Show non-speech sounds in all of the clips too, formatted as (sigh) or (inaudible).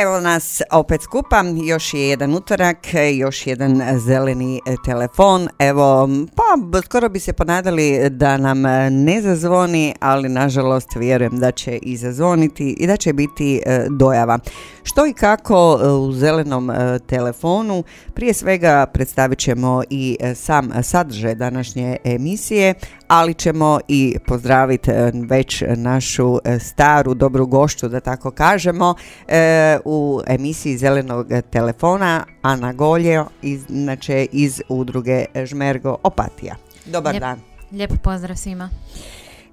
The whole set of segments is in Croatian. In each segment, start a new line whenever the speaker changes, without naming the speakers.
Evo nas opet skupa, još je jedan utorak, još jedan zeleni telefon. Evo, pa skoro bi se ponadali da nam ne zazvoni, ali nažalost vjerujem da će i zazvoniti i da će biti e, dojava. Što i kako e, u zelenom e, telefonu, prije svega predstavit ćemo i sam sadržaj današnje emisije, ali ćemo i pozdraviti već našu staru dobru gošću, da tako kažemo, u emisiji Zelenog telefona Ana Golje, iz, znači iz udruge Žmergo Opatija. Dobar dan.
Lijep pozdrav svima.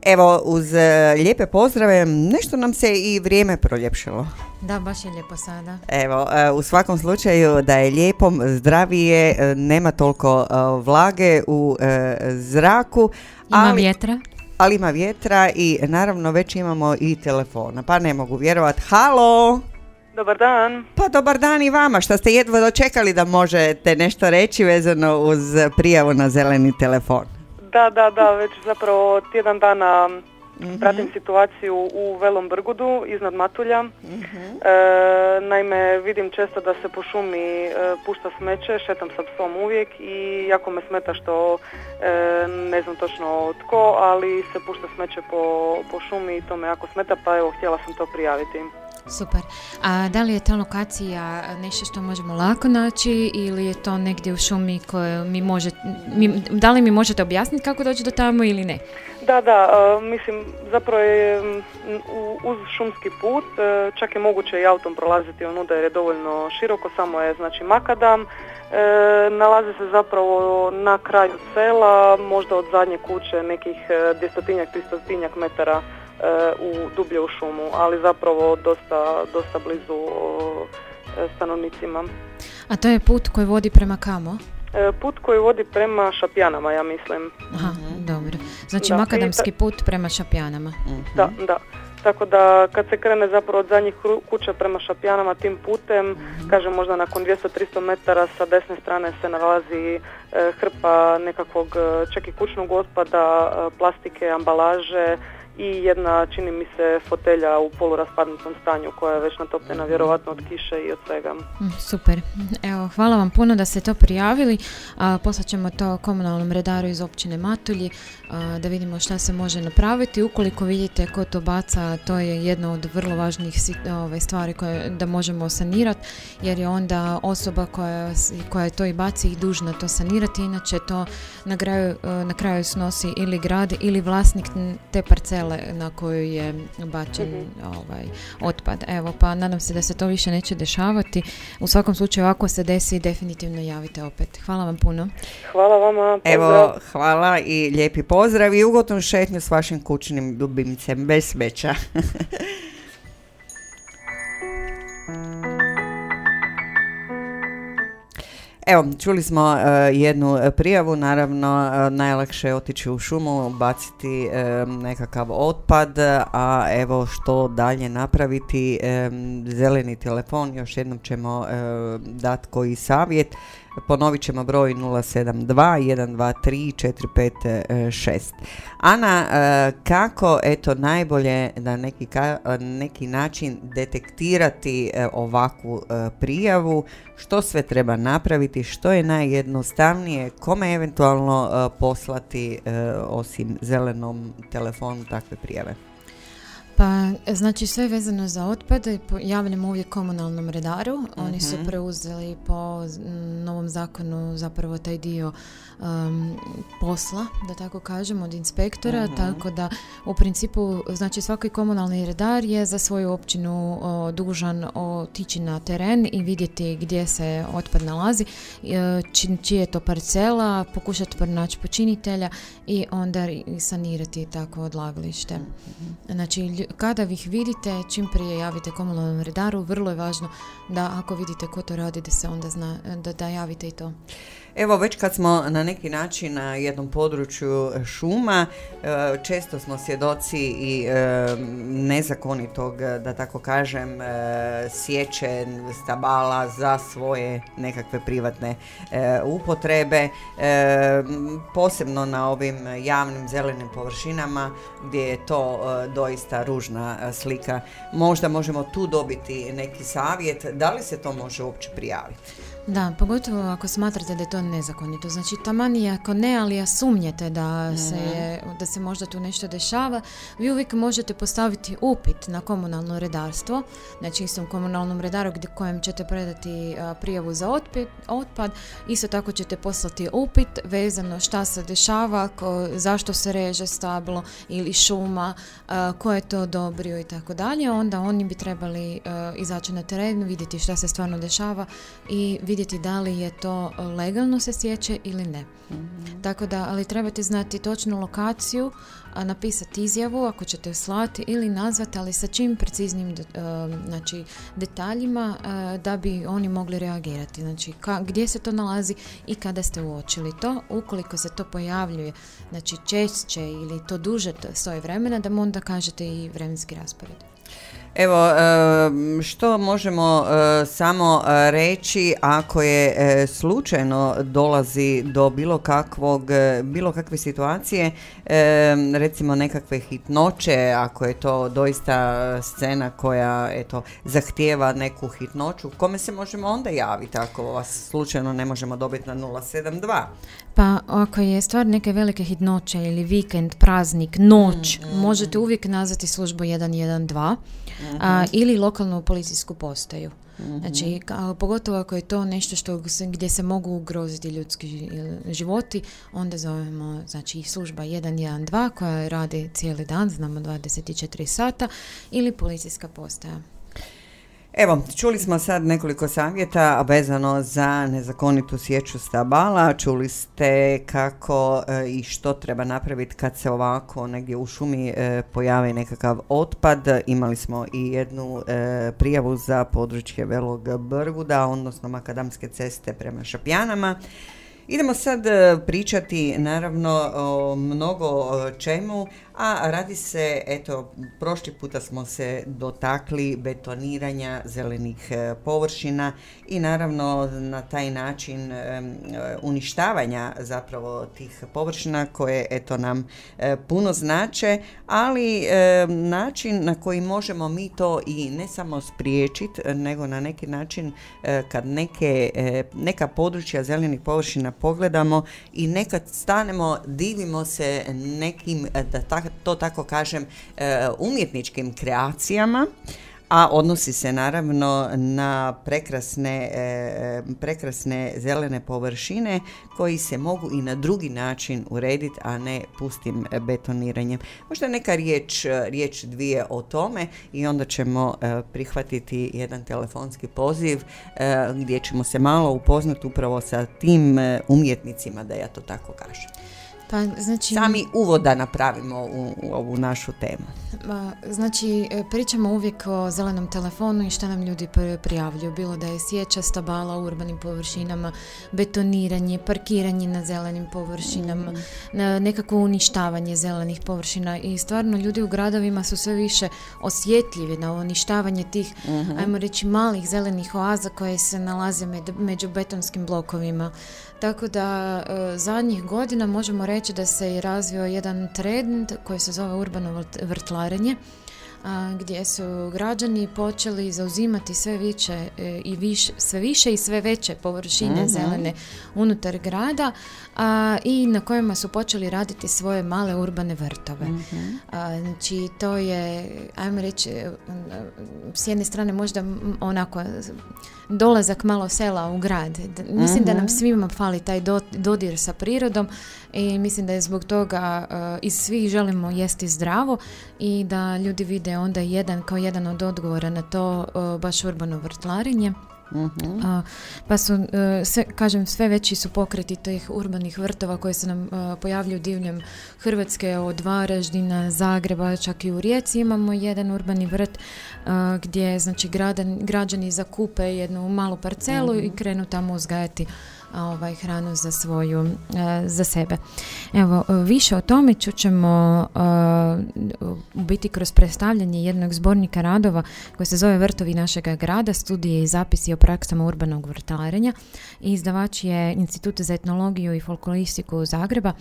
Evo, uz e, lijepe pozdrave, nešto nam se i vrijeme proljepšilo.
Da, baš je lijepo sada.
Evo, e, u svakom slučaju da je lijepo, zdravije, e, nema toliko vlage u zraku.
Ima ali, vjetra.
Ali ima vjetra i naravno već imamo i telefona, pa ne mogu vjerovati. Halo!
Dobar dan.
Pa dobar dan i vama, što ste jedva dočekali da možete nešto reći vezano uz prijavu na zeleni telefon.
Da, da, da, već zapravo tjedan dana mm pratim situaciju u Velom Brgudu iznad Matulja. Mhm. E, naime, vidim često da se po šumi e, pušta smeće, šetam sa psom uvijek i jako me smeta što e, ne znam točno tko, ali se pušta smeće po, po šumi i to me jako smeta, pa evo htjela sam to prijaviti.
Super. A da li je ta lokacija nešto što možemo lako naći ili je to negdje u šumi koje mi možete, da li mi možete objasniti kako doći do tamo ili ne?
Da, da, mislim zapravo je uz šumski put, e, čak je moguće i autom prolaziti onuda jer je dovoljno široko, samo je znači makadam, e, nalazi se zapravo na kraju sela, možda od zadnje kuće nekih e, dvjestotinjak, tristotinjak metara u dublje u šumu, ali zapravo dosta, dosta blizu stanovnicima.
A to je put koji vodi prema kamo?
E, put koji vodi prema Šapjanama, ja mislim.
Aha, dobro. Znači makadamski put prema Šapjanama.
Da, da. Tako da kad se krene zapravo od zadnjih kuća prema Šapjanama tim putem, mm kažem možda nakon 200-300 metara sa desne strane se nalazi e, hrpa nekakvog e, čak i kućnog otpada, plastike, ambalaže, i jedna, čini mi se, fotelja u poluraspadnutom stanju koja je već natopljena vjerovatno od kiše i od svega.
Mm, super. Evo, hvala vam puno da ste to prijavili. A, poslat ćemo to komunalnom redaru iz općine Matulji da vidimo šta se može napraviti. Ukoliko vidite ko to baca, to je jedna od vrlo važnih ove, stvari koje da možemo sanirati jer je onda osoba koja, koja to i baci i dužna to sanirati. Inače to na kraju, na kraju snosi ili grad ili vlasnik te parcele na koju je bačen mhm. ovaj, otpad. Evo, pa nadam se da se to više neće dešavati. U svakom slučaju, ako se desi, definitivno javite opet. Hvala vam puno.
Hvala vama.
Evo, hvala i lijepi pozdrav i ugodnu šetnju s vašim kućnim ljubimcem bez smeća. (laughs) Evo, čuli smo e, jednu prijavu, naravno uh, najlakše je otići u šumu, baciti e, nekakav otpad, a evo što dalje napraviti, zeleni telefon, još jednom ćemo dati koji savjet. Ponovit ćemo broj 072 123 456. Ana, e, kako eto najbolje na neki, neki način detektirati e, ovakvu e, prijavu, što sve treba napraviti, što je najjednostavnije, kome eventualno poslati osim zelenom telefonu takve prijave?
Pa, znači sve vezano za otpad javljamo uvijek komunalnom redaru. Oni su
Mhm.
preuzeli po novom zakonu zapravo taj dio um, posla, da tako kažem, od inspektora,
Mhm.
tako da u principu, znači svaki komunalni redar je za svoju općinu o, dužan otići na teren i vidjeti gdje se otpad nalazi, e, či, čije je to parcela, pokušati pronaći počinitelja i onda i sanirati takvo odlagalište. Znači, kada ih vidite, čim prije javite komunalnom redaru, vrlo je važno da ako vidite ko to radi, da se onda zna, da, da javite i to.
Evo, već kad smo na neki način na jednom području šuma, e, često smo svjedoci i e, nezakonitog, da tako kažem, e, sječe stabala za svoje nekakve privatne upotrebe, posebno na ovim javnim zelenim površinama gdje je to doista ružna slika. Možda možemo tu dobiti neki savjet, da li se to može uopće prijaviti?
Da, pogotovo ako smatrate da je to nezakonito. Znači, taman i ako ne, ali ja sumnjate da se, da se možda tu nešto dešava, vi uvijek možete postaviti upit na komunalno redarstvo, znači istom komunalnom redaru gdje kojem ćete predati a, prijavu za otpad, otpad. Isto tako ćete poslati upit vezano šta se dešava, ko- zašto se reže stablo ili šuma, a, ko je to odobrio i tako dalje. Onda oni bi trebali a, izaći na teren, vidjeti šta se stvarno dešava i vidjeti da li je to legalno se sjeće ili ne. Tako da, ali trebate znati točnu lokaciju, a napisati izjavu ako ćete slati ili nazvati, ali sa čim preciznijim de- e, znači, detaljima e, da bi oni mogli reagirati. Znači, ka- gdje se to nalazi i kada ste uočili to. Ukoliko se to pojavljuje znači, češće ili to duže to stoje vremena, da mu onda kažete i vremenski raspored.
Evo, e, što možemo e, samo e, reći ako je slučajno dolazi do bilo kakvog, bilo kakve situacije, recimo nekakve hitnoće, ako je to doista scena koja, eto, zahtijeva neku hitnoću, kome se možemo onda javiti ako vas slučajno ne možemo dobiti na 072?
Pa ako je stvar neke velike hitnoće ili vikend, praznik, noć, možete uvijek nazvati službu 112 a, ili lokalnu policijsku postaju. Znači, ka- pogotovo ako je to nešto što gdje se mogu ugroziti ljudski ži- životi, onda zovemo znači, služba 112 koja radi cijeli dan, znamo 24 sata, ili policijska postaja.
Evo, čuli smo sad nekoliko savjeta vezano za nezakonitu sječu stabala. Čuli ste kako e, i što treba napraviti kad se ovako negdje u šumi e, pojavi nekakav otpad. Imali smo i jednu e, prijavu za područje Velog Brguda, odnosno Makadamske ceste prema Šapjanama. Idemo sad e, pričati naravno o mnogo e, čemu, a radi se, eto, prošli puta smo se dotakli betoniranja zelenih e, površina i naravno na taj način e, e, uništavanja zapravo tih površina koje eto nam puno znače, ali način na koji možemo mi to i ne samo spriječiti, nego na neki način kad neke, neka područja zelenih površina pogledamo i nekad stanemo, divimo se nekim, da tak- to tako kažem, e, umjetničkim kreacijama, a odnosi se naravno na prekrasne, e, prekrasne zelene površine koji se mogu i na drugi način urediti, a ne pustim betoniranjem. Možda neka riječ, riječ dvije o tome i onda ćemo e, prihvatiti jedan telefonski poziv gdje ćemo se malo upoznati upravo sa tim umjetnicima, da ja to tako kažem.
Pa, znači,
Sami uvoda napravimo u, u ovu našu temu.
Znači, e, pričamo uvijek o zelenom telefonu i šta nam ljudi pr- prijavljuju. Bilo da je sjeća stabala u urbanim površinama, betoniranje, parkiranje na zelenim površinama, na nekako uništavanje zelenih površina i stvarno ljudi u gradovima su sve više osjetljivi na uništavanje tih, ajmo reći, malih zelenih oaza koje se nalaze med- među betonskim blokovima. Tako da e, zadnjih godina možemo reći da se je razvio jedan trend koji se zove urbano vrt- vrtlarenje. Gdje su građani počeli zauzimati sve više i više, sve više i sve veće površine mhm. zelene unutar grada i na kojima su počeli raditi svoje male urbane vrtove. mm znači to je, ajmo reći, s jedne strane možda onako dolazak malo sela u grad. Mislim da nam mhm. svima fali taj dodir sa prirodom i mislim da je zbog toga uh, iz svih želimo jesti zdravo i da ljudi vide onda jedan kao jedan od odgovora na to uh, baš urbano vrtlarenje. Uh pa su, e, sve, kažem, sve veći su pokreti tih urbanih vrtova koji se nam uh, pojavljuju divljem Hrvatske od Varaždina, Zagreba, čak i u Rijeci imamo jedan urbani vrt gdje znači građani zakupe jednu malu parcelu i mhm. krenu tamo uzgajati ovaj, hranu za svoju, e, za sebe. Evo, više o tome čućemo u biti kroz predstavljanje jednog zbornika radova koji se zove Vrtovi našega grada, studije i zapisi o praksama urbanog vrtarenja. Izdavač je Institut za etnologiju i folkloristiku Zagreba,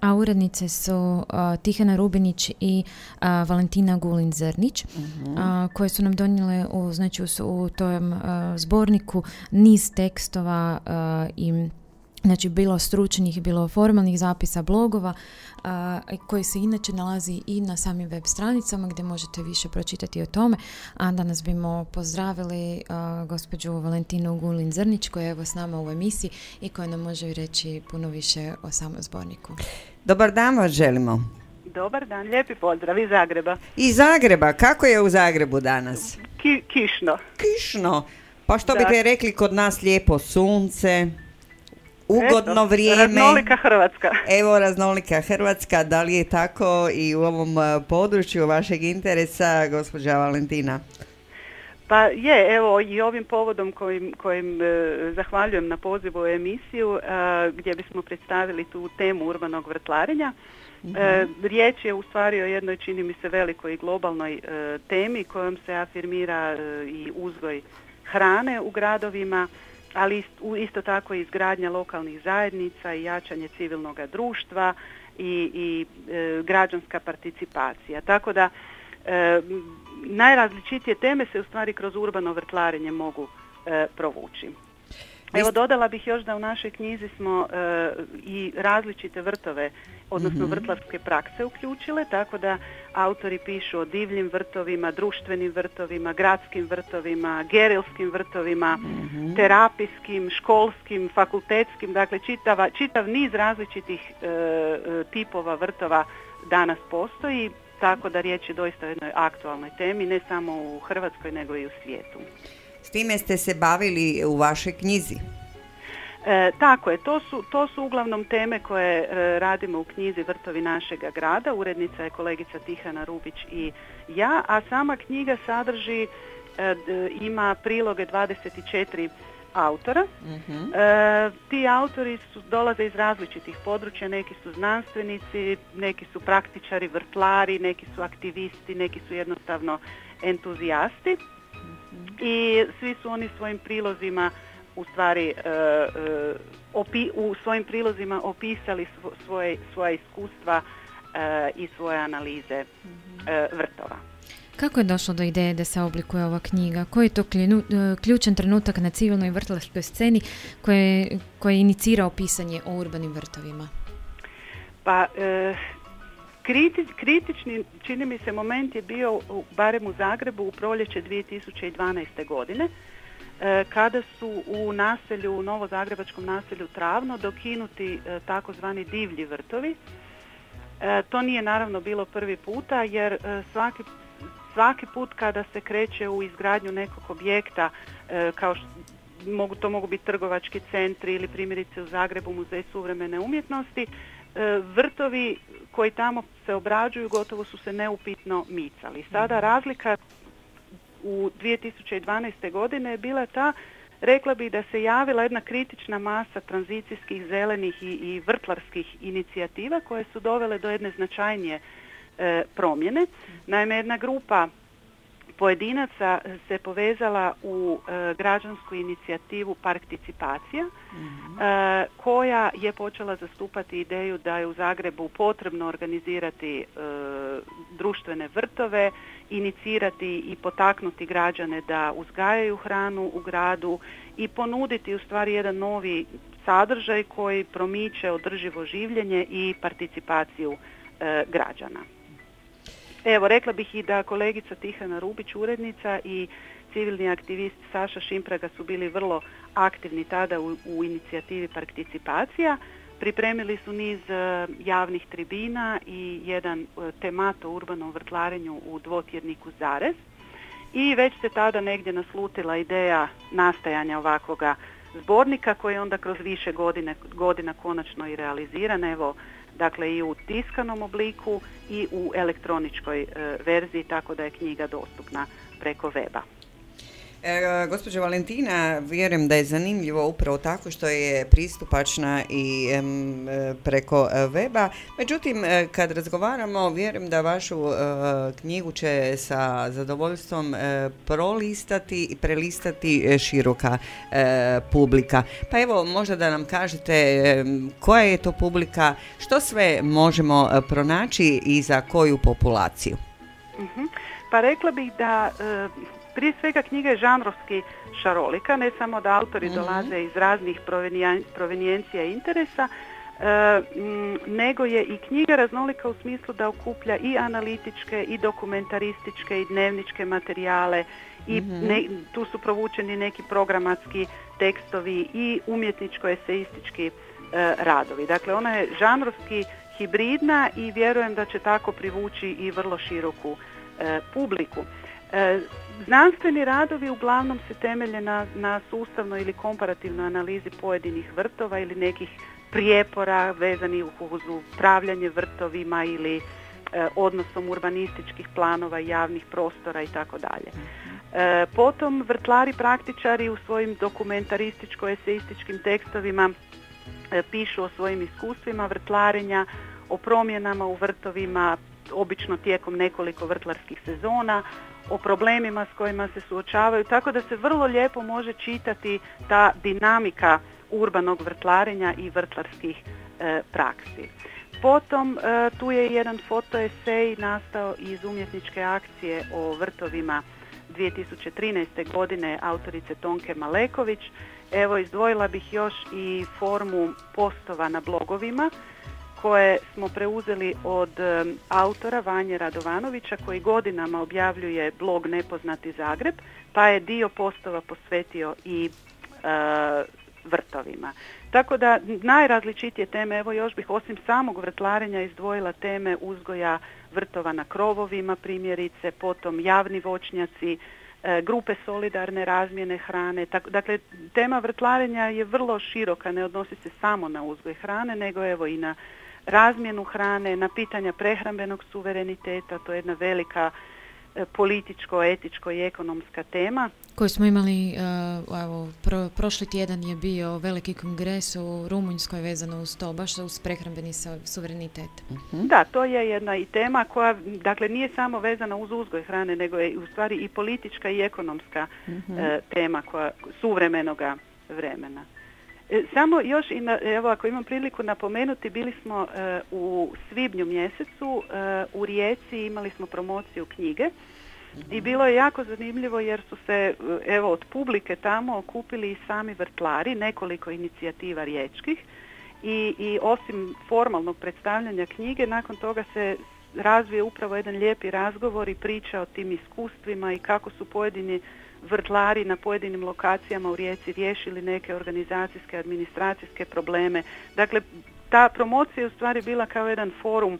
a urednice su Tihana Rubinić i Valentina Gulin-Zrnić, mhm. koje su nam donijele u, znači, u, tom zborniku niz tekstova i znači bilo stručnih, bilo formalnih zapisa blogova koji se inače nalazi i na samim web stranicama gdje možete više pročitati o tome. A danas bimo pozdravili gospođu Valentinu Gulin-Zrnić koja je evo s nama u emisiji i koja nam može reći puno više o samom zborniku.
Dobar dan vas želimo.
Dobar dan, lijepi pozdrav iz Zagreba.
Iz Zagreba, kako je u Zagrebu danas?
kišno.
Kišno, pa što biste rekli kod nas lijepo sunce? Ugodno vrijeme.
Raznolika Hrvatska.
Evo raznolika Hrvatska, da li je tako i u ovom e, području vašeg interesa, gospođa Valentina?
Pa je, evo i ovim povodom kojim, kojim e, zahvaljujem na pozivu u emisiju e, gdje bismo predstavili tu temu urbanog vrtlarenja. Mhm. riječ je u stvari o jednoj, čini mi se, velikoj globalnoj temi kojom se afirmira i uzgoj hrane u gradovima, ali isto tako i izgradnja lokalnih zajednica i jačanje civilnog društva i, i e, građanska participacija. Tako da e, najrazličitije teme se u stvari kroz urbano vrtlarenje mogu e, provući. Evo dodala bih još da u našoj knjizi smo e, i različite vrtove, odnosno mm vrtlarske prakse uključile, tako da autori pišu o divljim vrtovima, društvenim vrtovima, gradskim vrtovima, gerilskim vrtovima, mm terapijskim, školskim, fakultetskim, dakle čitava, čitav niz različitih e, e, tipova vrtova danas postoji, tako da riječ je doista o jednoj aktualnoj temi, ne samo u Hrvatskoj nego i u svijetu.
S time ste se bavili u vašoj knjizi?
E, tako je, to su, to su uglavnom teme koje e, radimo u knjizi Vrtovi našega grada. Urednica je kolegica Tihana Rubić i ja, a sama knjiga sadrži, e, ima priloge 24 autora. uh ti autori su, dolaze iz različitih područja, neki su znanstvenici, neki su praktičari, vrtlari, neki su aktivisti, neki su jednostavno entuzijasti i svi su oni svojim prilozima u stvari e, e, u svojim prilozima opisali svoje, svoje iskustva e, i svoje analize vrtova.
Kako je došlo do ideje da se oblikuje ova knjiga? Koji je to ključan trenutak na civilnoj vrtlarskoj sceni koje, koje je inicirao pisanje o urbanim vrtovima?
Pa, kritični, čini mi se, moment je bio, barem u Zagrebu, u proljeće 2012. godine, e, kada su u naselju, u novozagrebačkom naselju Travno dokinuti e, takozvani divlji vrtovi. E, to nije naravno bilo prvi puta jer svaki, svaki put kada se kreće u izgradnju nekog objekta kao što mogu, to mogu biti trgovački centri ili primjerice u Zagrebu muzej suvremene umjetnosti, vrtovi koji tamo se obrađuju gotovo su se neupitno micali. Sada mhm. razlika u 2012. godine je bila ta, rekla bih da se javila jedna kritična masa tranzicijskih, zelenih i, i vrtlarskih inicijativa koje su dovele do jedne značajnije e, promjene. Naime, jedna grupa pojedinaca se povezala u e, građansku inicijativu Participacija mhm. e, koja je počela zastupati ideju da je u Zagrebu potrebno organizirati e, društvene vrtove, inicirati i potaknuti građane da uzgajaju hranu u gradu i ponuditi u stvari jedan novi sadržaj koji promiče održivo življenje i participaciju e, građana. Evo, rekla bih i da kolegica Tihana Rubić, urednica i civilni aktivist Saša Šimpraga su bili vrlo aktivni tada u, u inicijativi participacija. Pripremili su niz e, javnih tribina i jedan e, temat o urbanom vrtlarenju u dvotjedniku Zarez. I već se tada negdje naslutila ideja nastajanja ovakvoga zbornika koji je onda kroz više godine, godina konačno i realiziran. Evo, dakle i u tiskanom obliku i u elektroničkoj e, verziji, tako da je knjiga dostupna preko weba.
E, gospođo Valentina, vjerujem da je zanimljivo upravo tako što je pristupačna i e, preko e, weba. Međutim, e, kad razgovaramo, vjerujem da vašu knjigu će sa zadovoljstvom prolistati i prelistati široka publika. Pa evo, možda da nam kažete koja je to publika, što sve možemo pronaći i za koju populaciju?
Mhm. Pa rekla bih da prije svega knjiga je žanrovski šarolika, ne samo da autori mhm. dolaze iz raznih provenijencija i interesa, e, nego je i knjiga raznolika u smislu da okuplja i analitičke i dokumentarističke i dnevničke materijale i mhm. tu su provučeni neki programatski tekstovi i umjetničko-eseistički e, radovi. Dakle, ona je žanrovski hibridna i vjerujem da će tako privući i vrlo široku e, publiku. Znanstveni radovi uglavnom se temelje na, na sustavnoj ili komparativnoj analizi pojedinih vrtova ili nekih prijepora vezanih uz upravljanje vrtovima ili e, odnosom urbanističkih planova, javnih prostora i tako dalje. E, potom vrtlari praktičari u svojim dokumentarističko-eseističkim tekstovima e, pišu o svojim iskustvima vrtlarenja, o promjenama u vrtovima, obično tijekom nekoliko vrtlarskih sezona, o problemima s kojima se suočavaju, tako da se vrlo lijepo može čitati ta dinamika urbanog vrtlarenja i vrtlarskih e, praksi. Potom e, tu je jedan fotoesej nastao iz umjetničke akcije o vrtovima 2013. godine autorice Tonke Maleković. Evo izdvojila bih još i formu postova na blogovima koje smo preuzeli od autora Vanje Radovanovića koji godinama objavljuje blog Nepoznati Zagreb, pa je dio postova posvetio i e, vrtovima. Tako da najrazličitije teme, evo još bih osim samog vrtlarenja izdvojila teme uzgoja vrtova na krovovima primjerice, potom javni voćnjaci, e, grupe solidarne razmjene hrane. Tako, dakle, tema vrtlarenja je vrlo široka, ne odnosi se samo na uzgoj hrane, nego evo i na razmjenu hrane, na pitanja prehrambenog suvereniteta, to je jedna velika e, političko, etičko i ekonomska tema.
Koju smo imali, e, evo, prošli tjedan je bio veliki kongres u Rumunjskoj vezano uz to, baš uz prehrambeni suverenitet.
Mhm. Da, to je jedna i tema koja, dakle, nije samo vezana uz uzgoj hrane, nego je u stvari i politička i ekonomska e, tema koja, suvremenoga vremena. E, samo još, i evo ako imam priliku napomenuti, bili smo e, u svibnju mjesecu e, u Rijeci, imali smo promociju knjige i bilo je jako zanimljivo jer su se evo od publike tamo okupili i sami vrtlari, nekoliko inicijativa riječkih i, i osim formalnog predstavljanja knjige, nakon toga se razvije upravo jedan lijepi razgovor i priča o tim iskustvima i kako su pojedini vrtlari na pojedinim lokacijama u Rijeci riješili neke organizacijske, administracijske probleme. Dakle, ta promocija je u stvari bila kao jedan forum e,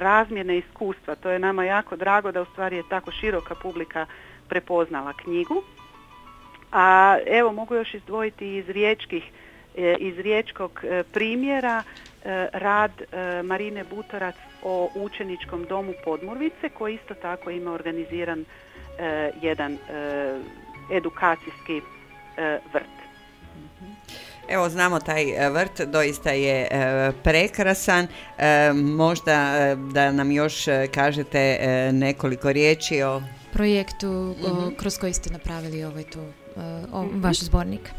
razmjene iskustva. To je nama jako drago da u stvari je tako široka publika prepoznala knjigu. A evo mogu još izdvojiti iz riječkih e, iz riječkog e, primjera rad Marine Butorac o učeničkom domu Podmurvice koji isto tako ima organiziran E, jedan e, edukacijski e, vrt.
Evo znamo taj vrt doista je prekrasan. Možda da nam još kažete nekoliko riječi o
projektu mhm. kroz koji ste napravili ovaj tu, mhm. vaš zbornik.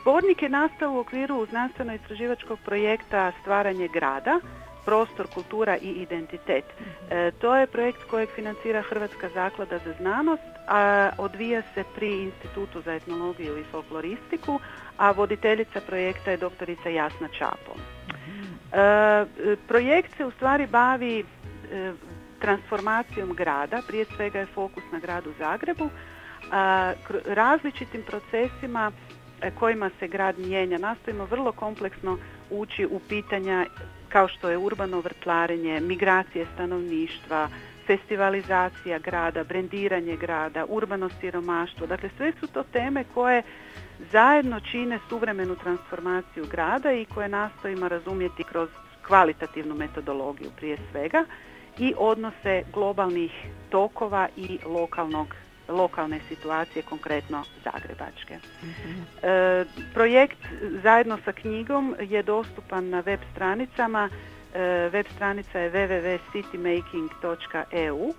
Zbornik je nastao u okviru znanstveno-istraživačkog projekta Stvaranje grada prostor, kultura i identitet. E, to je projekt kojeg financira Hrvatska zaklada za znanost, a odvija se pri Institutu za etnologiju i folkloristiku, a voditeljica projekta je doktorica Jasna Čapo. E, projekt se u stvari bavi e, transformacijom grada, prije svega je fokus na gradu Zagrebu, različitim procesima e, kojima se grad mijenja. Nastojimo vrlo kompleksno ući u pitanja kao što je urbano vrtlarenje, migracije stanovništva, festivalizacija grada, brendiranje grada, urbano siromaštvo. Dakle, sve su to teme koje zajedno čine suvremenu transformaciju grada i koje nastojimo razumjeti kroz kvalitativnu metodologiju prije svega i odnose globalnih tokova i lokalnog lokalne situacije, konkretno zagrebačke. E, projekt zajedno sa knjigom je dostupan na web stranicama. E, web stranica je www.citymaking.eu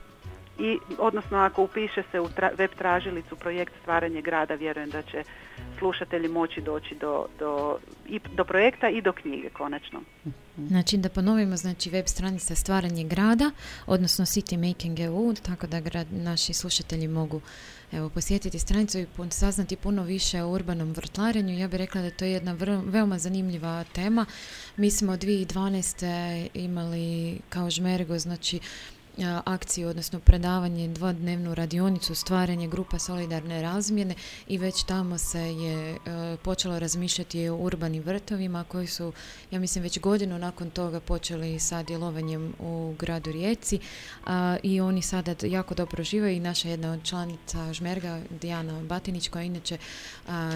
i odnosno ako upiše se u web tražilicu projekt stvaranje grada, vjerujem da će slušatelji moći doći do, do, i do projekta i do knjige konačno.
Znači da ponovimo, znači web stranica stvaranje grada, odnosno City Making EU, tako da grad, naši slušatelji mogu evo, posjetiti stranicu i saznati puno više o urbanom vrtlarenju. Ja bih rekla da je to jedna veoma zanimljiva tema. Mi smo 2012. imali kao žmergo, znači akciju, odnosno predavanje, dvodnevnu radionicu, stvaranje grupa solidarne razmjene i već tamo se je e, počelo razmišljati o urbanim vrtovima koji su, ja mislim, već godinu nakon toga počeli sa djelovanjem u gradu Rijeci i oni sada jako dobro žive i naša jedna od članica Žmerga, Dijana Batinić, koja je inače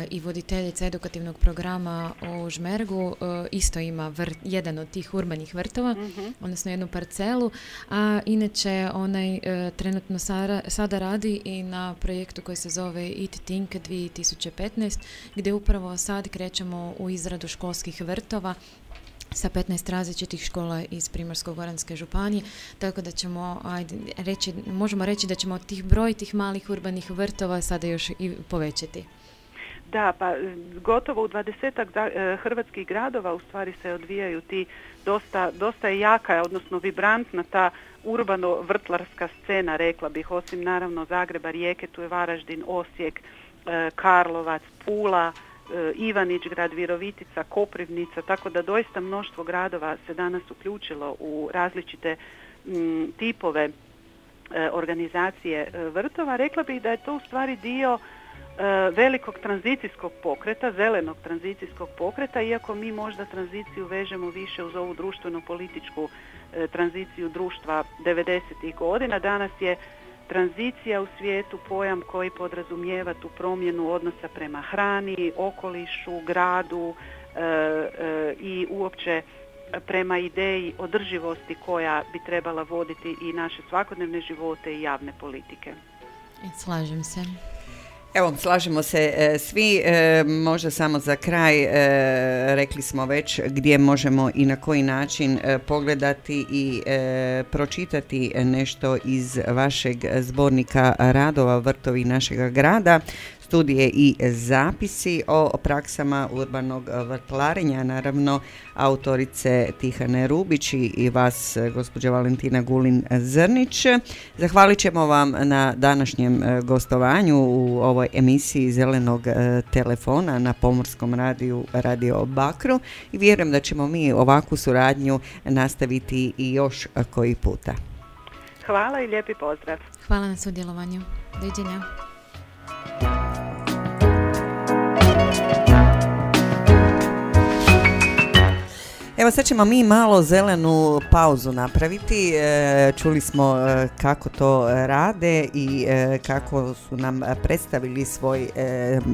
i voditeljica edukativnog programa u Žmergu, e, isto ima jedan od tih urbanih vrtova, mhm. odnosno jednu parcelu, a inače će onaj e, trenutno sada radi i na projektu koji se zove It Think 2015 gdje upravo sad krećemo u izradu školskih vrtova sa 15 različitih škola iz Primorsko-Goranske županije, tako da ćemo, ajde, reći, možemo reći da ćemo tih broj tih malih urbanih vrtova sada još i povećati.
Da, pa gotovo u dvadesetak e, hrvatskih gradova u stvari se odvijaju ti dosta, dosta je jaka, odnosno vibrantna ta urbano-vrtlarska scena, rekla bih, osim naravno Zagreba, Rijeke, tu je Varaždin, Osijek, e, Karlovac, Pula, e, Ivanić, grad Virovitica, Koprivnica, tako da doista mnoštvo gradova se danas uključilo u različite tipove organizacije vrtova. Rekla bih da je to u stvari dio E, velikog tranzicijskog pokreta, zelenog tranzicijskog pokreta, iako mi možda tranziciju vežemo više uz ovu društveno-političku e, tranziciju društva 90. godina. Danas je tranzicija u svijetu pojam koji podrazumijeva tu promjenu odnosa prema hrani, okolišu, gradu e, i uopće prema ideji održivosti koja bi trebala voditi i naše svakodnevne živote i javne politike.
Slažem se.
Evo, slažemo se e, svi, e, možda samo za kraj, e, rekli smo već gdje možemo i na koji način pogledati i pročitati nešto iz vašeg zbornika radova Vrtovi našega grada studije i zapisi o praksama urbanog vrtlarenja, naravno autorice Tihane Rubić i vas, gospođa Valentina Gulin-Zrnić. Zahvalit ćemo vam na današnjem e, gostovanju u ovoj emisiji Zelenog e, telefona na Pomorskom radiju Radio Bakru i vjerujem da ćemo mi ovakvu suradnju nastaviti i još koji puta.
Hvala i lijepi pozdrav.
Hvala na sudjelovanju. Doviđenja.
Evo sad ćemo mi malo zelenu pauzu napraviti. E, čuli smo e, kako to rade i e, kako su nam predstavili svoj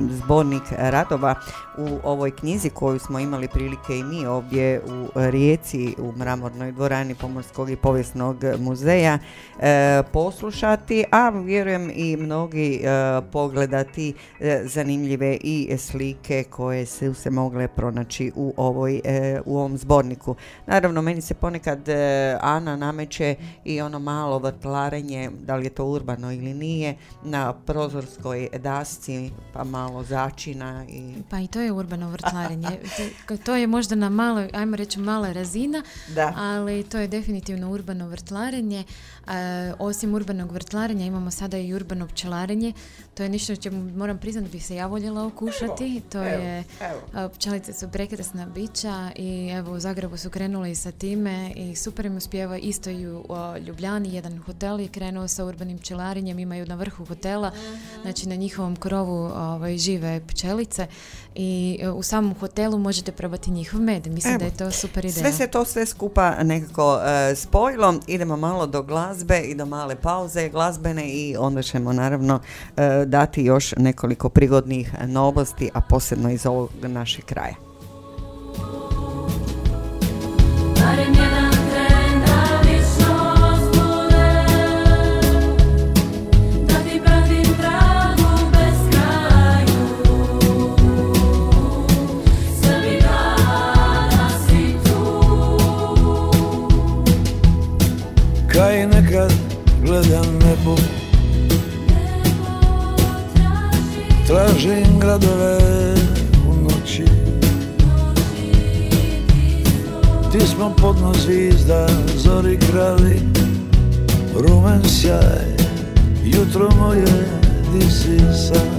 zbornik radova u ovoj knjizi koju smo imali prilike i mi ovdje u Rijeci u Mramornoj dvorani Pomorskog i povijesnog muzeja poslušati, a vjerujem i mnogi pogledati zanimljive i slike koje su se mogle pronaći u ovoj u ovom zborniku zborniku. Naravno, meni se ponekad e, Ana nameće i ono malo vrtlarenje, da li je to urbano ili nije, na prozorskoj dasci, pa malo začina. I...
Pa i to je urbano vrtlarenje. (laughs) to je možda na maloj, ajmo reći mala razina, da. ali to je definitivno urbano vrtlarenje. E, osim urbanog vrtlarenja imamo sada i urbano pčelarenje. To je nešto što moram priznati bi se ja voljela okušati. to je, evo. pčelice su prekrasna bića i evo u Zagrebu su krenuli sa time i super im uspjeva. Isto i u Ljubljani jedan hotel je krenuo sa urbanim pčelarenjem, imaju na vrhu hotela, znači na njihovom krovu ovaj, žive pčelice i e, u samom hotelu možete probati njihov med. Mislim da je to super ideja.
Sve se to sve skupa nekako e, spojilo. Idemo malo do glazbe i do male pauze glazbene i onda ćemo naravno e, dati još nekoliko prigodnih novosti, a posebno iz ovog našeg kraja.
Tražim gradove u noći. Ti smo podno zvizda, zori krali. Rumen sjaj, jutro moje, di si sad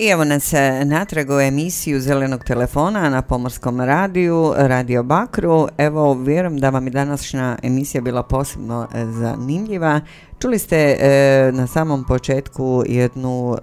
I evo nas e, natrag u emisiju Zelenog telefona na Pomorskom radiju, Radio Bakru. Evo, vjerujem da vam je današnja emisija bila posebno e, zanimljiva. Čuli ste e, na samom početku jednu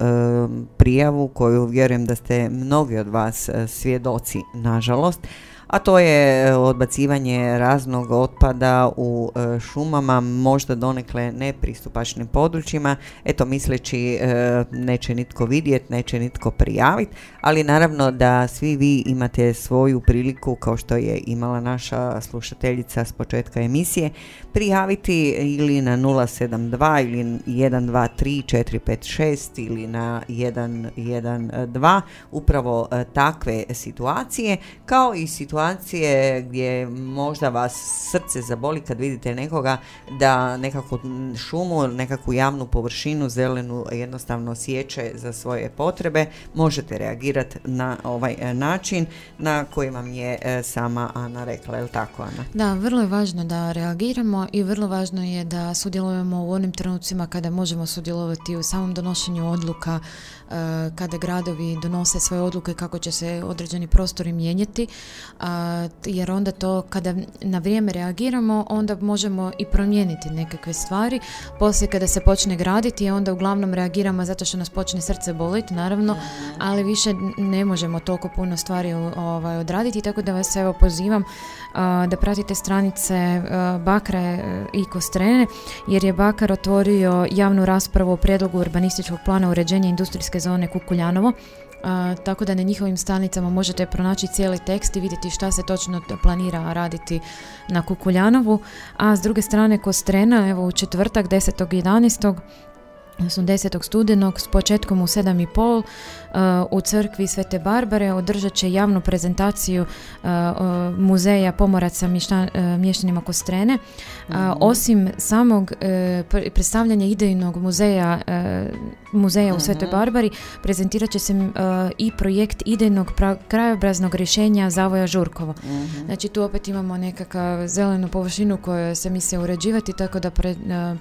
prijavu koju vjerujem da ste mnogi od vas svjedoci, nažalost, a to je odbacivanje raznog otpada u e, šumama, možda donekle nepristupačnim područjima, eto misleći e, neće nitko vidjeti, neće nitko prijaviti, ali naravno da svi vi imate svoju priliku kao što je imala naša slušateljica s početka emisije, prijaviti ili na 072 ili 123 456 ili na 112 upravo e, takve situacije kao i situacije gdje možda vas srce zaboli kad vidite nekoga da nekakvu šumu, nekakvu javnu površinu zelenu jednostavno sjeće za svoje potrebe, možete reagirati na ovaj e, način na koji vam je e, sama Ana rekla, je li tako Ana?
Da, vrlo je važno da reagiramo i vrlo važno je da sudjelujemo u onim trenucima kada možemo sudjelovati u samom donošenju odluka kada gradovi donose svoje odluke kako će se određeni prostori mijenjati jer onda to kada na vrijeme reagiramo onda možemo i promijeniti nekakve stvari. Poslije kada se počne graditi onda uglavnom reagiramo zato što nas počne srce boliti naravno ali više ne možemo toliko puno stvari ovaj, odraditi tako da vas evo pozivam da pratite stranice Bakra i Kostrene jer je Bakar otvorio javnu raspravu o prijedlogu urbanističkog plana uređenja industrijske zone Kukuljanovo tako da na njihovim stranicama možete pronaći cijeli tekst i vidjeti šta se točno planira raditi na Kukuljanovu, a s druge strane Kostrena, evo u četvrtak 10.11. 10. studenog s početkom u 7.30 uh, u crkvi Svete Barbare održat će javnu prezentaciju uh, muzeja pomoraca uh, mještanima Kostrene. Mhm. Osim samog predstavljanja idejnog muzeja muzeja u Svetoj mhm. Barbari prezentirat će se i projekt idejnog krajobraznog rješenja Zavoja Žurkovo. Mhm. Znači tu opet imamo nekakav zelenu površinu koju se misle uređivati tako da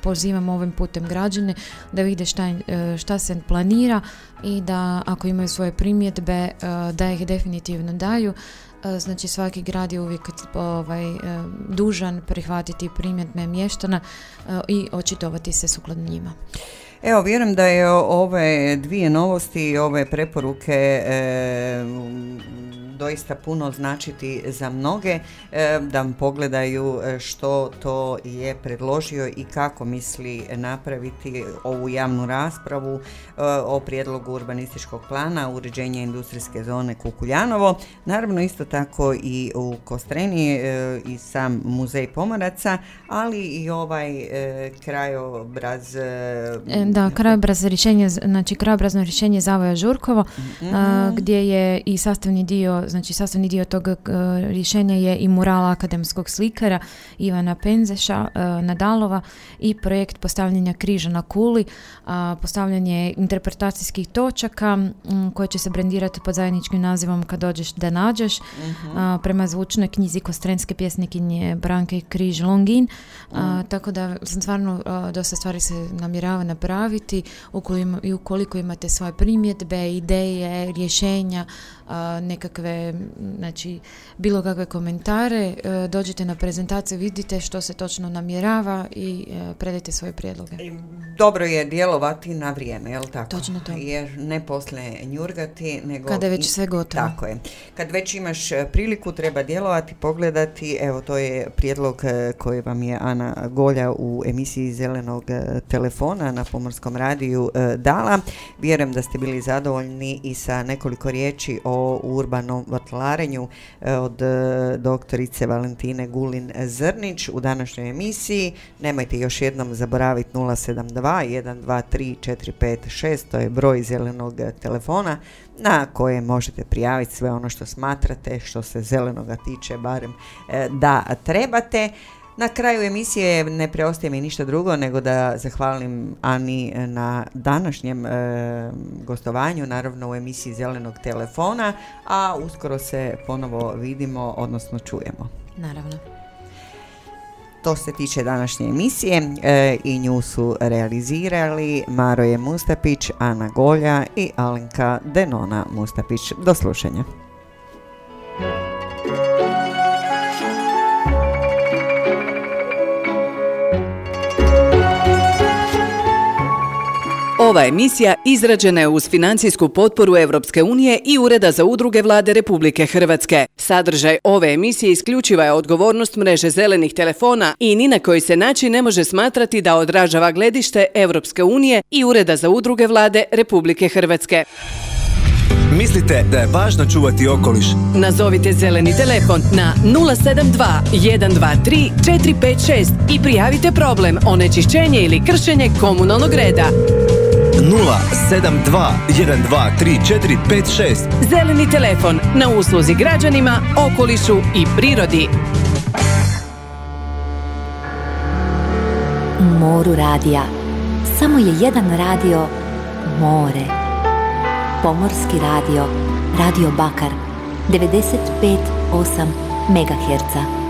pozivam ovim putem građane da vide šta, e, šta se planira i da ako imaju svoje primjedbe e, da ih definitivno daju. E, znači svaki grad je uvijek ovaj, dužan prihvatiti primjedbe mještana i očitovati se sukladno njima.
Evo, vjerujem da je ove dvije novosti i ove preporuke doista puno značiti za mnoge e, da pogledaju e, što to je predložio i kako misli napraviti ovu javnu raspravu e, o prijedlogu urbanističkog plana uređenja industrijske zone Kukuljanovo. Naravno isto tako i u Kostreni i sam muzej pomoraca, ali i ovaj krajobraz...
Da, krajobraz rješenje, znači krajobrazno rješenje Zavoja Žurkovo, mhm. gdje je i sastavni dio znači sastavni dio tog rješenja je i mural akademskog slikara Ivana Penzeša uh, Nadalova i projekt postavljanja križa na kuli, a postavljanje interpretacijskih točaka um, koje će se brendirati pod zajedničkim nazivom Kad dođeš da nađeš mhm. prema zvučnoj knjizi Kostrenske pjesnikinje Branke Križ Longin, mhm. tako da stvarno dosta stvari se namjerava napraviti i ukoliko imate svoje primjedbe, ideje, rješenja, nekakve, znači bilo kakve komentare, e, dođite na prezentaciju, vidite što se točno namjerava i e, predajte svoje prijedloge.
Dobro je djelovati na vrijeme, jel tako?
Točno to.
Jer ne posle njurgati, nego...
Kada je već sve gotovo.
Tako je. Kad već imaš e, priliku, treba djelovati, pogledati, evo to je prijedlog koji vam je Ana Golja u emisiji Zelenog telefona na Pomorskom radiju dala. Vjerujem da ste bili zadovoljni i sa nekoliko riječi o urbanom vatlarenju e, od e, doktorice Valentine Gulin Zrnić u današnjoj emisiji. Nemojte još jednom zaboraviti 072 123 456, to je broj zelenog telefona na koje možete prijaviti sve ono što smatrate, što se zelenoga tiče, barem e, da trebate. Na kraju emisije ne preostaje mi ništa drugo nego da zahvalim Ani na današnjem e, gostovanju, naravno u emisiji Zelenog telefona, a uskoro se ponovo vidimo, odnosno čujemo.
Naravno.
To se tiče današnje emisije e, i nju su realizirali Maroje Mustapić, Ana Golja i Alenka Denona Mustapić. Do slušanja.
Ova emisija izrađena je uz financijsku potporu Europske unije i Ureda za udruge vlade Republike Hrvatske. Sadržaj ove emisije isključiva je odgovornost mreže zelenih telefona i ni na koji se način ne može smatrati da odražava gledište Europske unije i Ureda za udruge vlade Republike Hrvatske.
Mislite da je važno čuvati okoliš?
Nazovite zeleni telefon na 072 123 456 i prijavite problem onečišćenje ili kršenje komunalnog reda.
072 123 456
Zeleni telefon na usluzi građanima, okolišu i prirodi.
U moru radija. Samo je jedan radio more. Pomorski radio. Radio Bakar. 95,8 MHz.